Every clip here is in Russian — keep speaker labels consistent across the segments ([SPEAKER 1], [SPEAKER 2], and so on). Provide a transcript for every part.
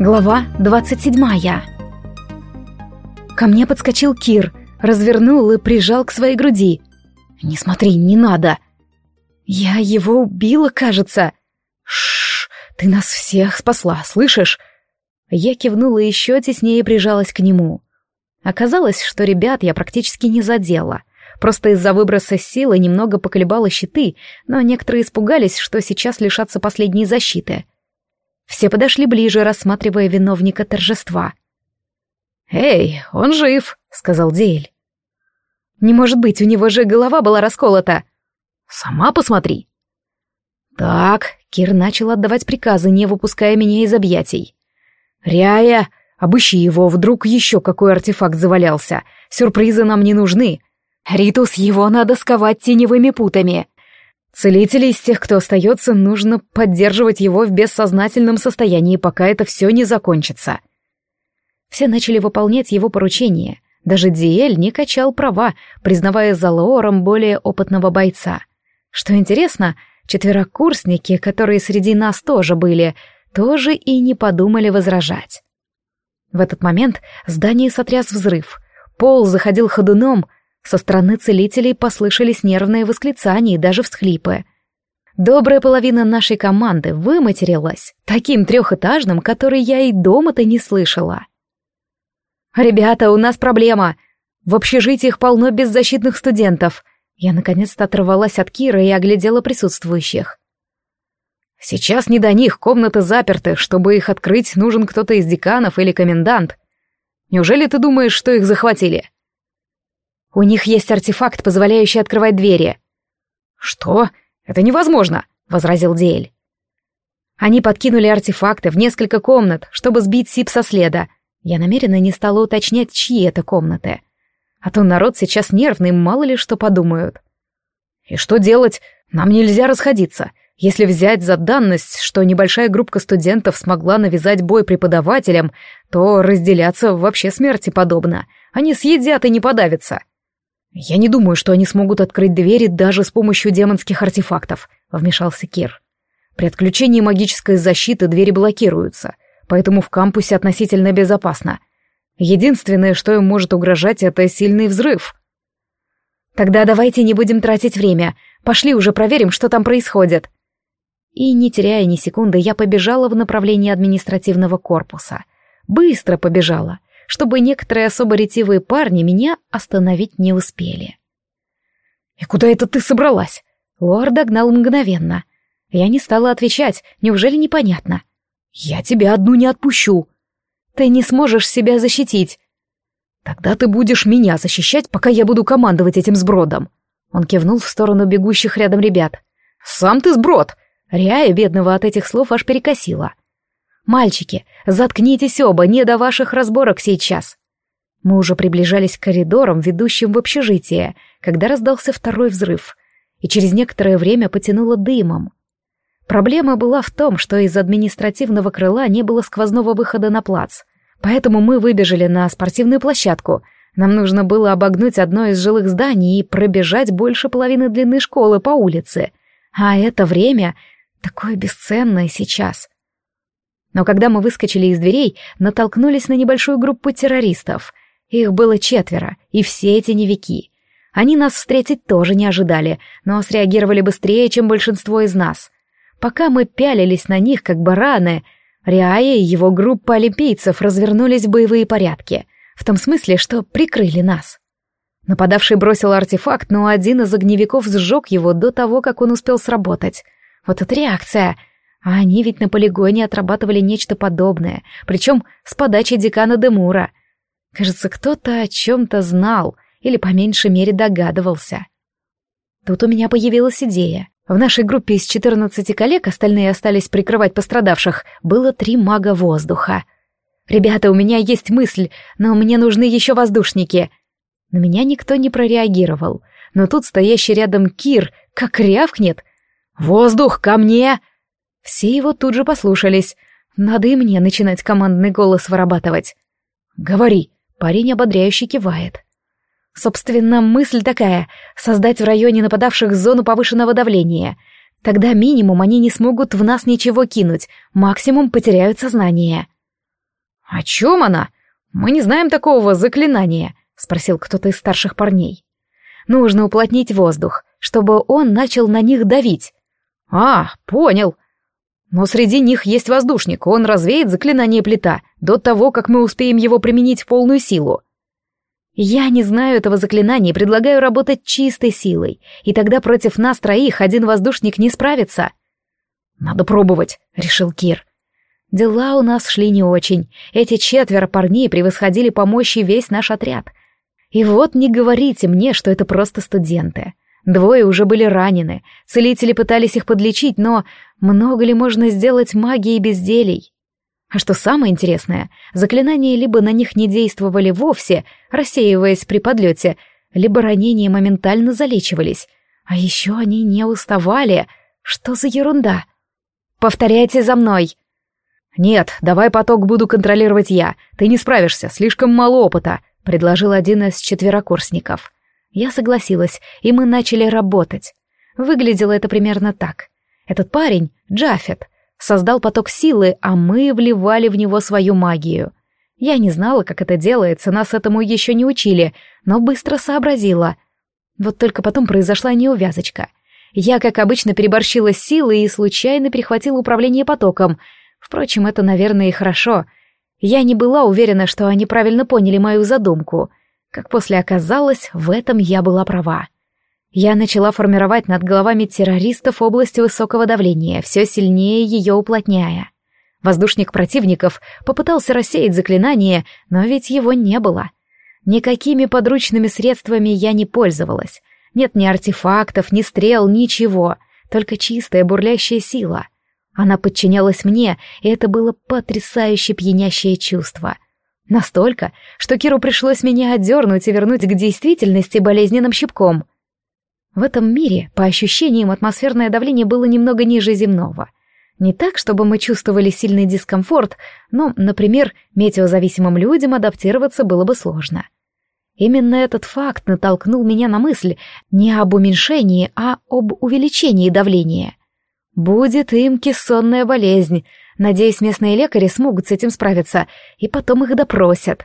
[SPEAKER 1] Глава 27 Ко мне подскочил Кир, развернул и прижал к своей груди. «Не смотри, не надо!» «Я его убила, кажется!» «Шш, ты нас всех спасла, слышишь?» Я кивнула и еще теснее прижалась к нему. Оказалось, что ребят я практически не задела. Просто из-за выброса силы немного поколебала щиты, но некоторые испугались, что сейчас лишатся последней защиты. Все подошли ближе, рассматривая виновника торжества. «Эй, он жив», — сказал Диэль. «Не может быть, у него же голова была расколота». «Сама посмотри». «Так», — Кир начал отдавать приказы, не выпуская меня из объятий. «Ряя, обыщи его, вдруг еще какой артефакт завалялся. Сюрпризы нам не нужны. Ритус, его надо сковать теневыми путами. Целителей из тех, кто остается, нужно поддерживать его в бессознательном состоянии, пока это все не закончится. Все начали выполнять его поручения. Даже Диэль не качал права, признавая за Лоором более опытного бойца. Что интересно, четверокурсники, которые среди нас тоже были, тоже и не подумали возражать. В этот момент здание сотряс взрыв. Пол заходил ходуном — со стороны целителей послышались нервные восклицания и даже всхлипы. Добрая половина нашей команды выматерилась, таким трехэтажным, который я и дома-то не слышала. «Ребята, у нас проблема. В общежитиях полно беззащитных студентов». Я наконец-то оторвалась от Кира и оглядела присутствующих. «Сейчас не до них, комнаты заперты. Чтобы их открыть, нужен кто-то из деканов или комендант. Неужели ты думаешь, что их захватили?» У них есть артефакт, позволяющий открывать двери. Что? Это невозможно, возразил Диэль. Они подкинули артефакты в несколько комнат, чтобы сбить Сип со следа. Я намеренно не стала уточнять, чьи это комнаты. А то народ сейчас нервный, мало ли что подумают. И что делать? Нам нельзя расходиться. Если взять за данность, что небольшая группа студентов смогла навязать бой преподавателям, то разделяться вообще смерти подобно. Они съедят и не подавятся. «Я не думаю, что они смогут открыть двери даже с помощью демонских артефактов», — вмешался Кир. «При отключении магической защиты двери блокируются, поэтому в кампусе относительно безопасно. Единственное, что им может угрожать, это сильный взрыв». «Тогда давайте не будем тратить время. Пошли уже проверим, что там происходит». И, не теряя ни секунды, я побежала в направлении административного корпуса. Быстро побежала — чтобы некоторые особо ретивые парни меня остановить не успели. «И куда это ты собралась?» Лор догнал мгновенно. Я не стала отвечать, неужели непонятно? «Я тебя одну не отпущу!» «Ты не сможешь себя защитить!» «Тогда ты будешь меня защищать, пока я буду командовать этим сбродом!» Он кивнул в сторону бегущих рядом ребят. «Сам ты сброд!» Ряя бедного от этих слов аж перекосила. «Мальчики, заткнитесь оба, не до ваших разборок сейчас!» Мы уже приближались к коридорам, ведущим в общежитие, когда раздался второй взрыв, и через некоторое время потянуло дымом. Проблема была в том, что из административного крыла не было сквозного выхода на плац, поэтому мы выбежали на спортивную площадку. Нам нужно было обогнуть одно из жилых зданий и пробежать больше половины длины школы по улице. А это время такое бесценное сейчас. Но когда мы выскочили из дверей, натолкнулись на небольшую группу террористов. Их было четверо, и все эти невики. Они нас встретить тоже не ожидали, но среагировали быстрее, чем большинство из нас. Пока мы пялились на них, как бараны, Риая и его группа олимпийцев развернулись в боевые порядки, в том смысле, что прикрыли нас. Нападавший бросил артефакт, но один из огневиков сжег его до того, как он успел сработать. Вот это реакция — а они ведь на полигоне отрабатывали нечто подобное, причем с подачи декана Демура. Кажется, кто-то о чем-то знал или по меньшей мере догадывался. Тут у меня появилась идея. В нашей группе из 14 коллег, остальные остались прикрывать пострадавших, было три мага воздуха. «Ребята, у меня есть мысль, но мне нужны еще воздушники». На меня никто не прореагировал, но тут стоящий рядом Кир как рявкнет. «Воздух, ко мне!» Все его тут же послушались. Надо и мне начинать командный голос вырабатывать. «Говори», — парень ободряюще кивает. Собственно, мысль такая — создать в районе нападавших зону повышенного давления. Тогда минимум они не смогут в нас ничего кинуть, максимум потеряют сознание. «О чем она? Мы не знаем такого заклинания», — спросил кто-то из старших парней. «Нужно уплотнить воздух, чтобы он начал на них давить». «А, понял. Но среди них есть воздушник, он развеет заклинание плита до того, как мы успеем его применить в полную силу». «Я не знаю этого заклинания и предлагаю работать чистой силой, и тогда против нас троих один воздушник не справится». «Надо пробовать», — решил Кир. Дела у нас шли не очень. Эти четверо парней превосходили по мощи весь наш отряд. И вот не говорите мне, что это просто студенты. Двое уже были ранены, целители пытались их подлечить, но много ли можно сделать магией безделий? А что самое интересное, заклинания либо на них не действовали вовсе, рассеиваясь при подлете, либо ранения моментально залечивались. А еще они не уставали. Что за ерунда? «Повторяйте за мной!» «Нет, давай поток буду контролировать я. Ты не справишься, слишком мало опыта», — предложил один из четверокурсников. Я согласилась, и мы начали работать. Выглядело это примерно так. Этот парень, Джафет, создал поток силы, а мы вливали в него свою магию. Я не знала, как это делается, нас этому еще не учили, но быстро сообразила. Вот только потом произошла неувязочка. Я, как обычно, переборщила силы и случайно перехватила управление потоком — Впрочем, это, наверное, и хорошо. Я не была уверена, что они правильно поняли мою задумку. Как после оказалось, в этом я была права. Я начала формировать над головами террористов область высокого давления, все сильнее ее уплотняя. Воздушник противников попытался рассеять заклинание, но ведь его не было. Никакими подручными средствами я не пользовалась. Нет ни артефактов, ни стрел, ничего, только чистая бурлящая сила — она подчинялась мне, и это было потрясающе пьянящее чувство. Настолько, что Киру пришлось меня отдернуть и вернуть к действительности болезненным щипком. В этом мире, по ощущениям, атмосферное давление было немного ниже земного. Не так, чтобы мы чувствовали сильный дискомфорт, но, например, метеозависимым людям адаптироваться было бы сложно. Именно этот факт натолкнул меня на мысль не об уменьшении, а об увеличении давления. Будет им кессонная болезнь. Надеюсь, местные лекари смогут с этим справиться, и потом их допросят.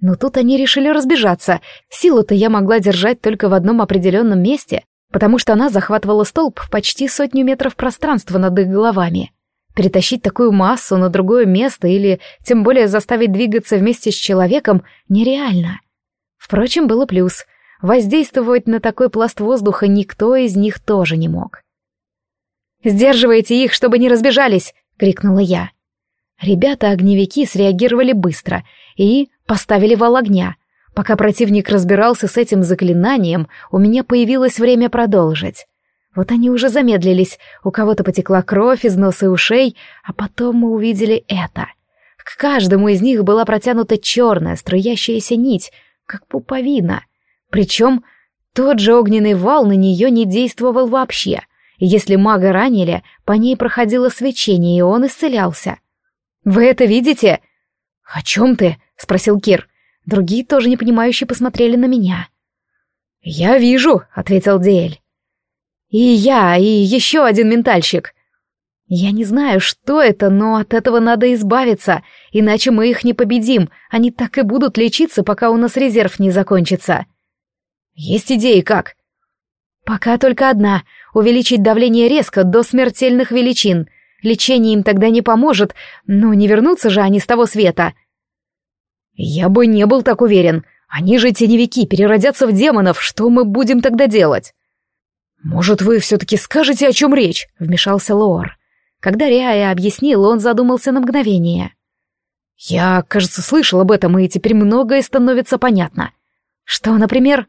[SPEAKER 1] Но тут они решили разбежаться. Силу-то я могла держать только в одном определенном месте, потому что она захватывала столб в почти сотню метров пространства над их головами. Перетащить такую массу на другое место или тем более заставить двигаться вместе с человеком нереально. Впрочем, было плюс. Воздействовать на такой пласт воздуха никто из них тоже не мог. «Сдерживайте их, чтобы не разбежались!» — крикнула я. Ребята-огневики среагировали быстро и поставили вал огня. Пока противник разбирался с этим заклинанием, у меня появилось время продолжить. Вот они уже замедлились, у кого-то потекла кровь из носа и ушей, а потом мы увидели это. К каждому из них была протянута черная, струящаяся нить, как пуповина. Причем тот же огненный вал на нее не действовал вообще если мага ранили, по ней проходило свечение, и он исцелялся. «Вы это видите?» «О чем ты?» — спросил Кир. Другие тоже непонимающе посмотрели на меня. «Я вижу», — ответил Диэль. «И я, и еще один ментальщик». «Я не знаю, что это, но от этого надо избавиться, иначе мы их не победим, они так и будут лечиться, пока у нас резерв не закончится». «Есть идеи как?» «Пока только одна увеличить давление резко до смертельных величин. Лечение им тогда не поможет, но не вернутся же они с того света. Я бы не был так уверен. Они же теневики, переродятся в демонов, что мы будем тогда делать? Может, вы все-таки скажете, о чем речь? Вмешался Лоор. Когда Риая объяснил, он задумался на мгновение. Я, кажется, слышал об этом, и теперь многое становится понятно. Что, например?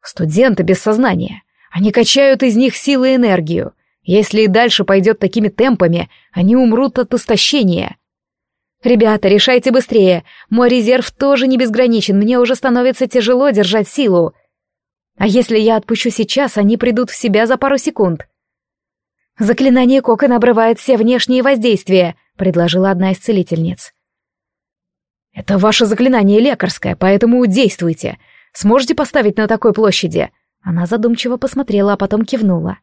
[SPEAKER 1] Студенты без сознания. Они качают из них силы и энергию. Если и дальше пойдет такими темпами, они умрут от истощения. Ребята, решайте быстрее. Мой резерв тоже не безграничен, мне уже становится тяжело держать силу. А если я отпущу сейчас, они придут в себя за пару секунд. Заклинание кокон обрывает все внешние воздействия, предложила одна из целительниц. Это ваше заклинание лекарское, поэтому действуйте. Сможете поставить на такой площади? Она задумчиво посмотрела, а потом кивнула.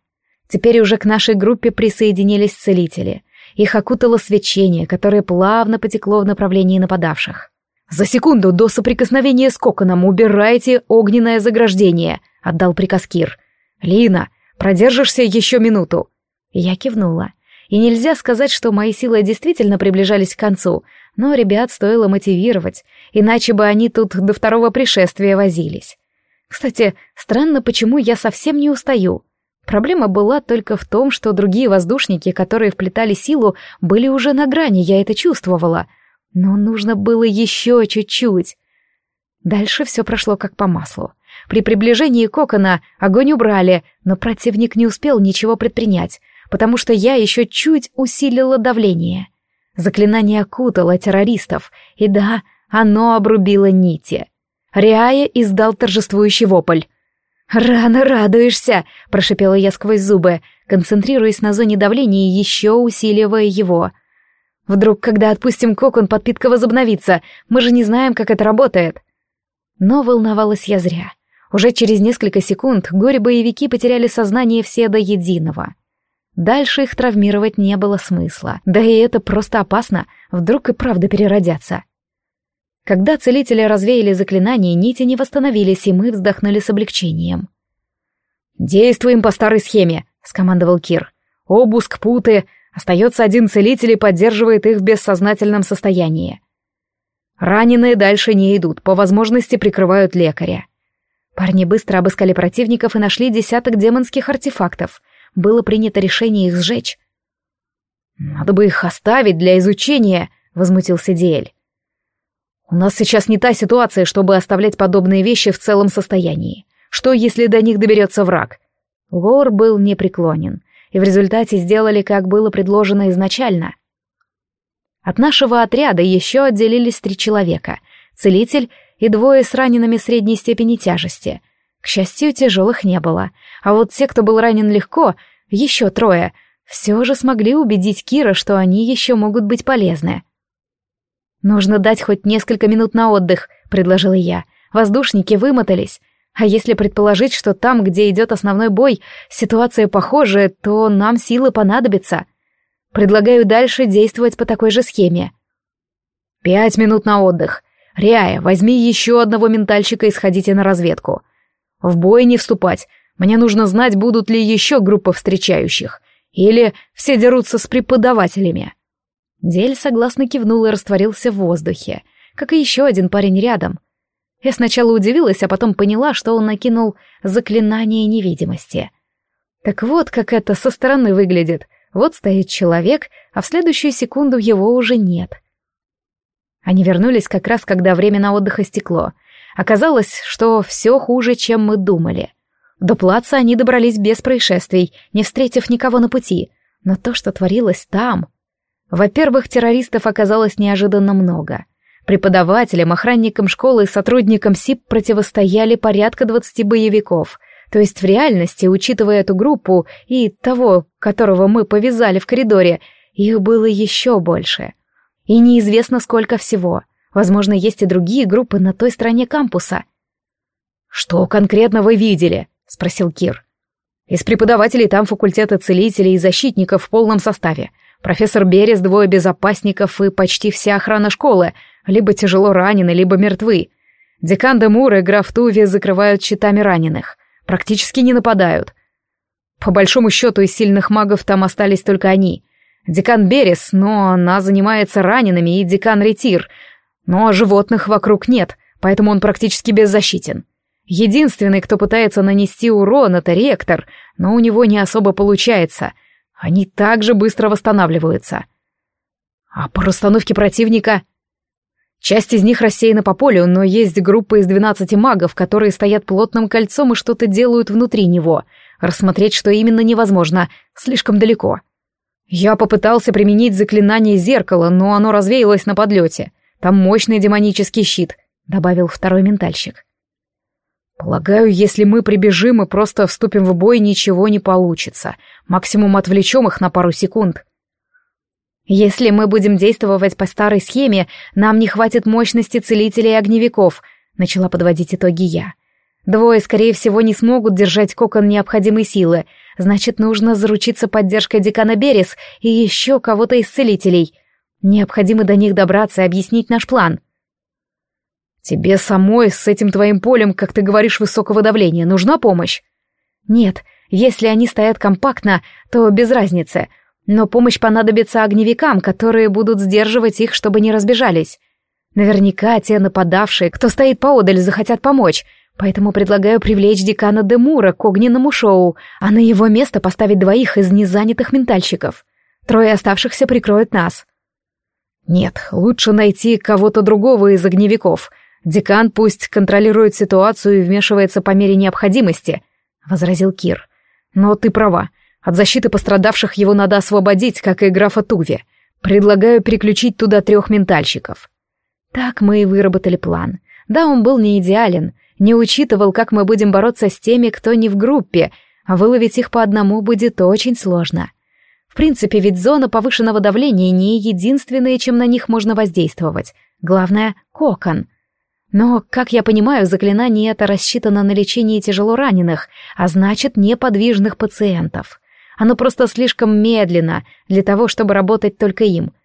[SPEAKER 1] Теперь уже к нашей группе присоединились целители. их окутало свечение, которое плавно потекло в направлении нападавших. «За секунду до соприкосновения с коконом убирайте огненное заграждение», — отдал приказ Кир. «Лина, продержишься еще минуту». Я кивнула. И нельзя сказать, что мои силы действительно приближались к концу, но ребят стоило мотивировать, иначе бы они тут до второго пришествия возились. Кстати, странно, почему я совсем не устаю. Проблема была только в том, что другие воздушники, которые вплетали силу, были уже на грани, я это чувствовала. Но нужно было еще чуть-чуть. Дальше все прошло как по маслу. При приближении кокона огонь убрали, но противник не успел ничего предпринять, потому что я еще чуть усилила давление. Заклинание окутало террористов, и да, оно обрубило нити. Риая издал торжествующий вопль. «Рано радуешься!» — прошипела я сквозь зубы, концентрируясь на зоне давления и еще усиливая его. «Вдруг, когда отпустим кокон, подпитка возобновится, мы же не знаем, как это работает». Но волновалась я зря. Уже через несколько секунд горе-боевики потеряли сознание все до единого. Дальше их травмировать не было смысла. Да и это просто опасно, вдруг и правда переродятся. Когда целители развеяли заклинание, нити не восстановились, и мы вздохнули с облегчением. «Действуем по старой схеме», — скомандовал Кир. «Обуск, путы, остается один целитель и поддерживает их в бессознательном состоянии. Раненые дальше не идут, по возможности прикрывают лекаря. Парни быстро обыскали противников и нашли десяток демонских артефактов. Было принято решение их сжечь. «Надо бы их оставить для изучения», — возмутился Диэль. У нас сейчас не та ситуация, чтобы оставлять подобные вещи в целом состоянии. Что, если до них доберется враг? Лор был непреклонен, и в результате сделали, как было предложено изначально. От нашего отряда еще отделились три человека — целитель и двое с ранеными средней степени тяжести. К счастью, тяжелых не было, а вот те, кто был ранен легко, еще трое, все же смогли убедить Кира, что они еще могут быть полезны. «Нужно дать хоть несколько минут на отдых», — предложила я. «Воздушники вымотались. А если предположить, что там, где идет основной бой, ситуация похожая, то нам силы понадобятся. Предлагаю дальше действовать по такой же схеме». «Пять минут на отдых. Ряя, возьми еще одного ментальщика и сходите на разведку. В бой не вступать. Мне нужно знать, будут ли еще группы встречающих. Или все дерутся с преподавателями». Дель согласно кивнул и растворился в воздухе, как и еще один парень рядом. Я сначала удивилась, а потом поняла, что он накинул заклинание невидимости. Так вот, как это со стороны выглядит. Вот стоит человек, а в следующую секунду его уже нет. Они вернулись как раз, когда время на отдых истекло. Оказалось, что все хуже, чем мы думали. До плаца они добрались без происшествий, не встретив никого на пути. Но то, что творилось там... Во-первых, террористов оказалось неожиданно много. Преподавателям, охранникам школы и сотрудникам СИП противостояли порядка 20 боевиков. То есть в реальности, учитывая эту группу и того, которого мы повязали в коридоре, их было еще больше. И неизвестно сколько всего. Возможно, есть и другие группы на той стороне кампуса. «Что конкретно вы видели?» — спросил Кир. «Из преподавателей там факультета целителей и защитников в полном составе. Профессор Берес, двое безопасников и почти вся охрана школы, либо тяжело ранены, либо мертвы. Декан де Мур и граф Туви закрывают щитами раненых. Практически не нападают. По большому счету из сильных магов там остались только они. Декан Берес, но она занимается ранеными, и декан Ретир. Но животных вокруг нет, поэтому он практически беззащитен. Единственный, кто пытается нанести урон, это ректор, но у него не особо получается — они также быстро восстанавливаются. А по расстановке противника... Часть из них рассеяна по полю, но есть группа из 12 магов, которые стоят плотным кольцом и что-то делают внутри него. Рассмотреть, что именно, невозможно, слишком далеко. Я попытался применить заклинание зеркала, но оно развеялось на подлете. Там мощный демонический щит, добавил второй ментальщик. Полагаю, если мы прибежим и просто вступим в бой, ничего не получится. Максимум отвлечем их на пару секунд. Если мы будем действовать по старой схеме, нам не хватит мощности целителей и огневиков, начала подводить итоги я. Двое, скорее всего, не смогут держать кокон необходимой силы, Значит, нужно заручиться поддержкой декана Берес и еще кого-то из целителей. Необходимо до них добраться и объяснить наш план.
[SPEAKER 2] Тебе самой с этим твоим полем, как ты говоришь, высокого давления, нужна помощь?
[SPEAKER 1] Нет, если они стоят компактно, то без разницы. Но помощь понадобится огневикам, которые будут сдерживать их, чтобы не разбежались. Наверняка те нападавшие, кто стоит поодаль, захотят помочь, поэтому предлагаю привлечь декана Демура к огненному шоу, а на его место поставить двоих из незанятых ментальщиков. Трое оставшихся прикроют нас.
[SPEAKER 2] Нет, лучше найти кого-то другого из огневиков. Декан пусть контролирует ситуацию и вмешивается по мере необходимости, — возразил Кир. Но ты права. От защиты пострадавших его надо освободить, как и графа Туви. Предлагаю переключить туда трех ментальщиков.
[SPEAKER 1] Так мы и выработали план. Да, он был не идеален, не учитывал, как мы будем бороться с теми, кто не в группе, а выловить их по одному будет очень сложно. В принципе, ведь зона повышенного давления не единственная, чем на них можно воздействовать. Главное — кокон. Но, как я понимаю, заклинание это рассчитано на лечение тяжело раненых, а значит, неподвижных пациентов. Оно просто слишком медленно для того, чтобы работать только им —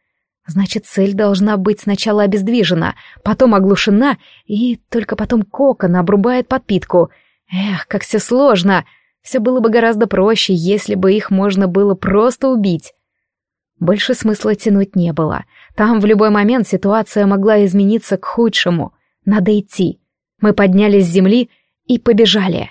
[SPEAKER 1] Значит, цель должна быть сначала обездвижена, потом оглушена, и только потом кокон обрубает подпитку. Эх, как все сложно! Все было бы гораздо проще, если бы их можно было просто убить. Больше смысла тянуть не было. Там в любой момент ситуация могла измениться к худшему. Надо идти. Мы поднялись с земли и побежали.